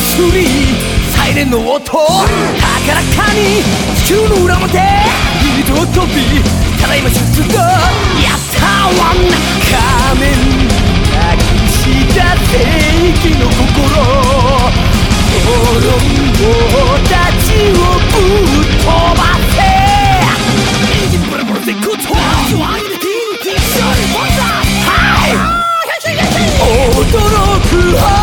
スリーサイレンの音高らかに地球の裏まで二度飛びただいま出動やったわ仮面なきした正息の心子供たちをぶっ飛ばせ永遠ララ驚く